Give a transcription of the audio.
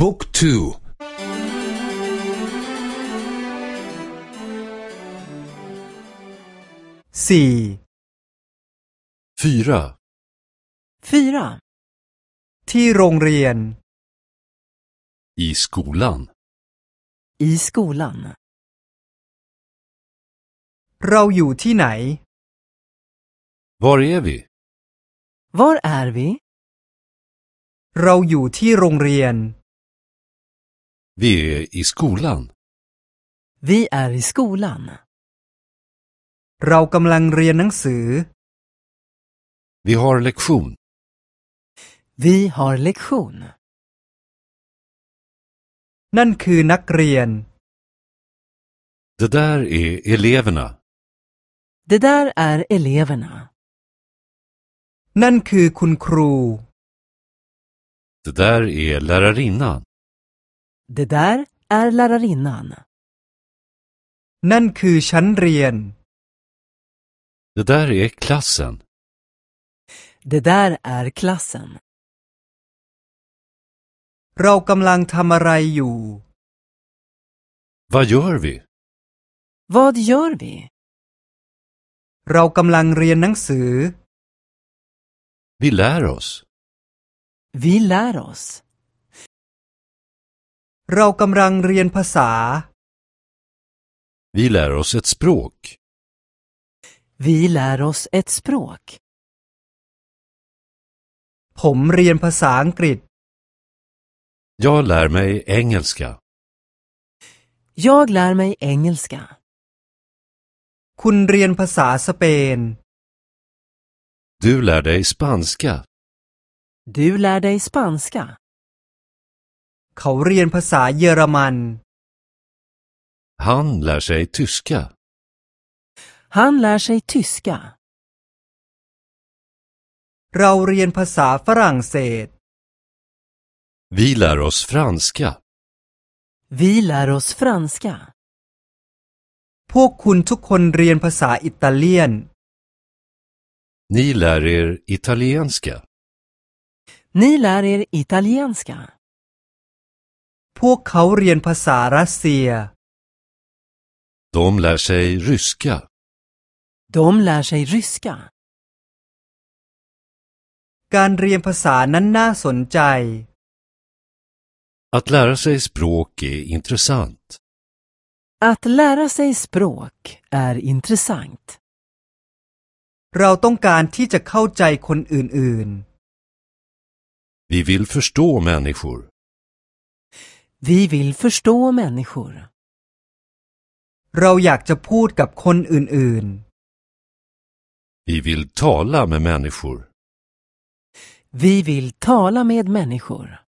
บุ๊กทู สี่ fyra, Fyra. ที่โรงเรียน i skolan, I skolan. เราอยู่ที่ไหน var är vi? Var är vi? เราอยู่ที่โรงเรียน Vi är i skolan, Vi är i skolan. เรากำลังเรียนหนังสือ vi har lektion, Vi har lektion. นั่นคือนักเรียน det där är eleverna, Det där är eleverna. นั่นคือคุณครู det där är lärarinnan, Det där är lärarinnan. นั่นคือชั้นเรียน Det där är klassen. Det där är klassen. เรากำลังทำอะไรอยู่ Vad gör vi? Vad gör vi? เรากำลังเรียนหนังสือ Vi lär oss. Vi lär oss. เรากำลังเรียนภาษา vi lär oss ett språk, Vi lär oss ett språk. ผมเรียนภาษาอังกฤษ jag lär mig engelska, Jag lär mig engelska. คุณเรียนภาษาสเปน du lär dig spanska, Du lär dig spanska. เขาเรียนภาษาเยอรมัน han lär sig tyska, Han lär sig tyska. เราเรียนภาษาฝรั่งเศส vi lär oss franska, Vi lär oss franska. พวกคุณทุกคนเรียนภาษาอิตาเลียน ni lär er italienska, Ni lär er italienska. พวกเขาเรียนภาษารัสเซีย de lär sig ryska, De lär sig ryska. การเรียนภาษานั้นน่าสนใจ Att lära sig språk är intressant. Att lära sig språk är intressant. เราต้องการที่จะเข้าใจคนอื่น Vi vill förstå människor. Vi vill förstå människor. ๆ เราอยากจะพูดกับคนอื่น Vi vill tala med människor. Vi vill tala med människor.